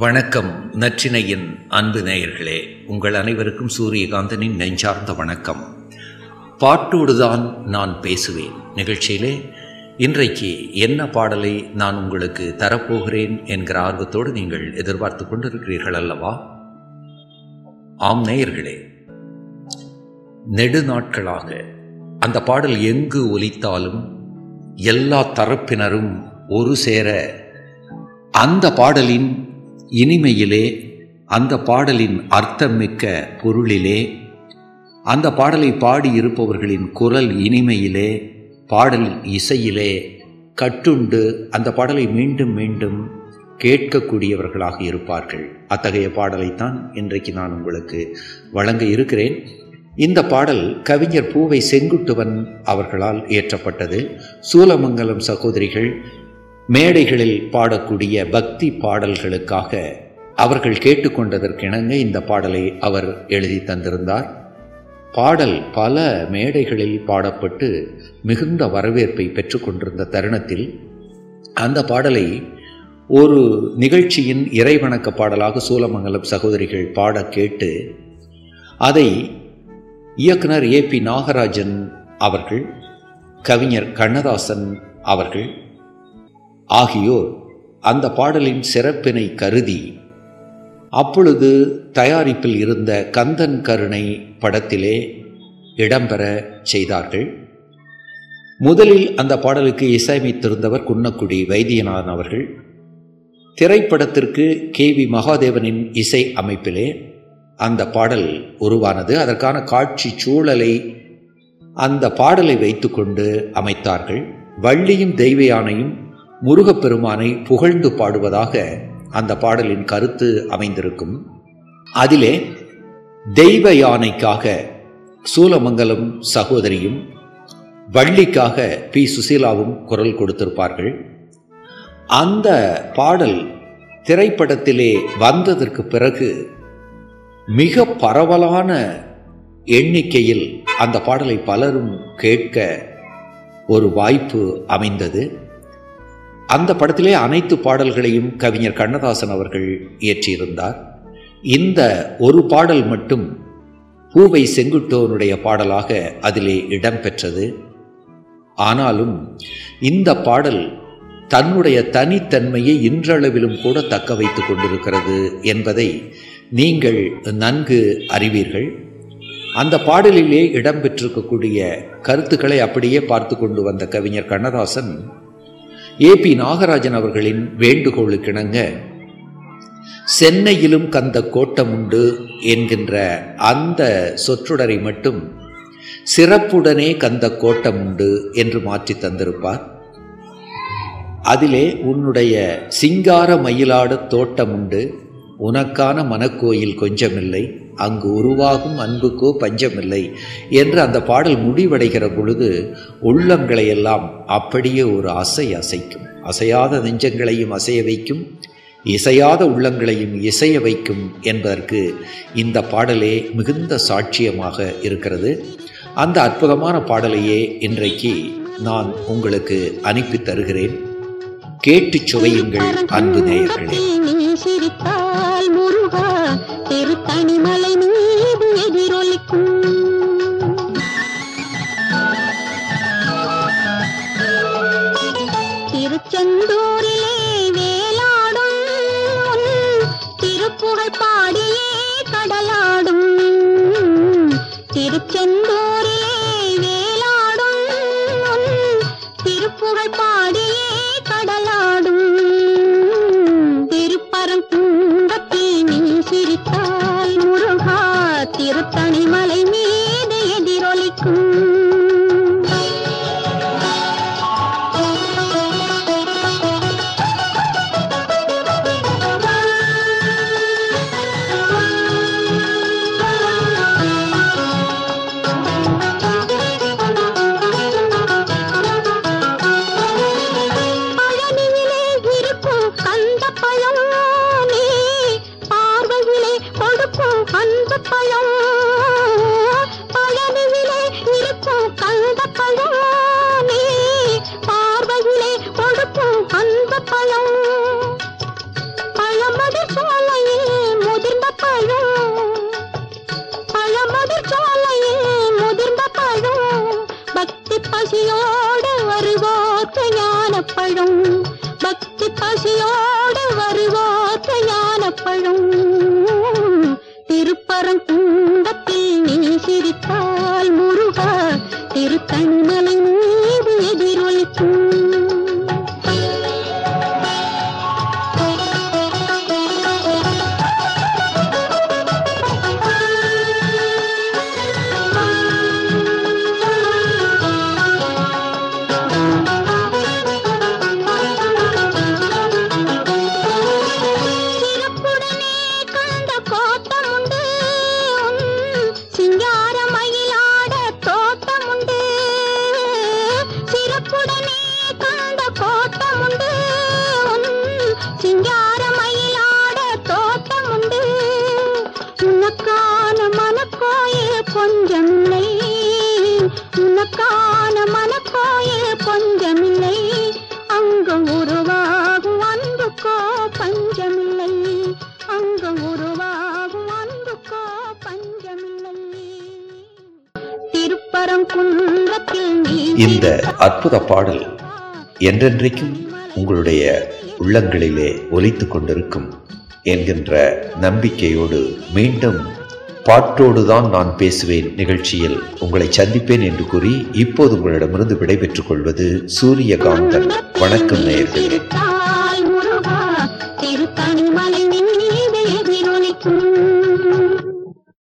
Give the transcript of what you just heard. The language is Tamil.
வணக்கம் நற்றினையின் அன்பு நேயர்களே. உங்கள் அனைவருக்கும் சூரியகாந்தனின் நெஞ்சார்ந்த வணக்கம். பாட்டோடுதான் நான் பேசுவேன். நிகழ்ச்சியிலே இன்றைக்கு என்ன பாடலை நான் உங்களுக்கு தரப்போகிறேன் என்கிற ஆர்வத்தோடு நீங்கள் எதிர்பார்த்து கொண்டிருக்கிறீர்கள் அல்லவா? ஆம் நேயர்களே. நெடுநாட்களாக அந்த பாடல் எங்கு ஒலித்தாலும் எல்லா தரப்பினரும் ஒரு சேர அந்த பாடலின் இனிமையிலே அந்த பாடலின் அர்த்தமிக்க பொருளிலே அந்த பாடலை பாடியிருப்பவர்களின் குரல் இனிமையிலே பாடல் இசையிலே கட்டுண்டு அந்த பாடலை மீண்டும் மீண்டும் கேட்கக்கூடியவர்களாக இருப்பார்கள். அத்தகைய பாடலைத்தான் இன்றைக்கு நான் உங்களுக்கு வழங்க இருக்கிறேன். இந்த பாடல் கவிஞர் பூவை செங்குட்டுவன் அவர்களால் இயற்றப்பட்டது. சூலமங்கலம் சகோதரிகள் மேடைகளில் பாடக்கூடிய பக்தி பாடல்களுக்காக அவர்கள் கேட்டுக்கொண்டதற்கிணங்க இந்த பாடலை அவர் எழுதி தந்திருந்தார். பாடல் பல மேடைகளில் பாடப்பட்டு மிகுந்த வரவேற்பை பெற்றுக்கொண்டிருந்த தருணத்தில் அந்த பாடலை ஒரு நிகழ்ச்சியின் இறைவணக்க பாடலாக சூலமங்கலம் சகோதரிகள் பாட கேட்டு அதை இயக்குனர் ஏ பி நாகராஜன் அவர்கள் கவிஞர் கண்ணதாசன் அவர்கள் ஆகியோர் அந்த பாடலின் சிறப்பினை கருதி அப்பொழுது தயாரிப்பில் இருந்த கந்தன் கருணை படத்திலே இடம்பெற செய்தார்கள். முதலில் அந்த பாடலுக்கு இசையமைத்திருந்தவர் குன்னக்குடி வைத்தியநாதன் அவர்கள். திரைப்படத்திற்கு கே வி மகாதேவனின் இசை அமைப்பிலே அந்த பாடல் உருவானது. அதற்கான காட்சி சூழலை அந்த பாடலை வைத்துக்கொண்டு அமைத்தார்கள். வள்ளியும் தெய்வ யானையும் முருகப்பெருமானை புகழ்ந்து பாடுவதாக அந்த பாடலின் கருத்து அமைந்திருக்கும். அதிலே தெய்வ யானைக்காக சூலமங்கலம் சகோதரியும் வள்ளிக்காக பி. சுசீலாவும் குரல் கொடுத்திருப்பார்கள். அந்த பாடல் திரைப்படத்திலே வந்ததற்கு பிறகு மிக பரவலான எண்ணிக்கையில் அந்த பாடலை பலரும் கேட்க ஒரு வாய்ப்பு அமைந்தது. அந்த படத்திலே அனைத்து பாடல்களையும் கவிஞர் கண்ணதாசன் அவர்கள் இயற்றியிருந்தார். இந்த ஒரு பாடல் மட்டும் பூவை செங்குட்டோனுடைய பாடலாக அதிலே இடம்பெற்றது. ஆனாலும் இந்த பாடல் தன்னுடைய தனித்தன்மையை இன்றளவிலும் கூட தக்க வைத்து கொண்டிருக்கிறது என்பதை நீங்கள் நன்கு அறிவீர்கள். அந்த பாடலிலே இடம்பெற்றிருக்கக்கூடிய கருத்துக்களை அப்படியே பார்த்து கொண்டு வந்த கவிஞர் கண்ணதாசன் ஏ பி நாகராஜன் அவர்களின் வேண்டுகோளுக்கிணங்க சென்னையிலும் கந்த கோட்டம் உண்டு என்கின்ற அந்த சொற்றொடரை மட்டும் சிறப்புடனே கந்த கோட்டம் உண்டு என்று மாற்றி தந்திருப்பார். அதிலே உன்னுடைய சிங்கார மயிலாடு தோட்டம் உண்டு உனக்கான மனக்கோயில் கொஞ்சமில்லை அங்கு உருவாகும் அன்புக்கோ பஞ்சமில்லை என்று அந்த பாடல் முடிவடைகிற பொழுது உள்ளங்களையெல்லாம் அப்படியே ஒரு அசை அசைக்கும். அசையாத நெஞ்சங்களையும் அசைய வைக்கும் இசையாத உள்ளங்களையும் இசைய வைக்கும் என்பதற்கு இந்த பாடலே மிகுந்த சாட்சியமாக இருக்கிறது. அந்த அற்புதமான பாடலையே இன்றைக்கு நான் உங்களுக்கு அனுப்பி தருகிறேன். கேட்டு சுவையுங்கள் அன்பு நேயர்களே. பசியோட வருவாத்த ஞானப்பழம். பக்தி பசியோட வருவாத்த ஞானப்பழம். திருப்பரங்குண்டத்தில் நீ சிரித்தால் முருகா திருத்தன்மலை இந்த அற்புத பாடல் என்றென்றைக்கும் உங்களுடைய உள்ளங்களிலே ஒலித்து கொண்டிருக்கும் என்கின்ற நம்பிக்கையோடு மீண்டும் பாட்டோடுதான் நான் பேசுவேன் நிகழ்ச்சியில். உங்களை சந்திப்பேன் என்று கூறி இப்போது உங்களிடமிருந்து விடைபெற்றுக் கொள்வது சூரியகாந்தன். வணக்கம் நேயர்களே.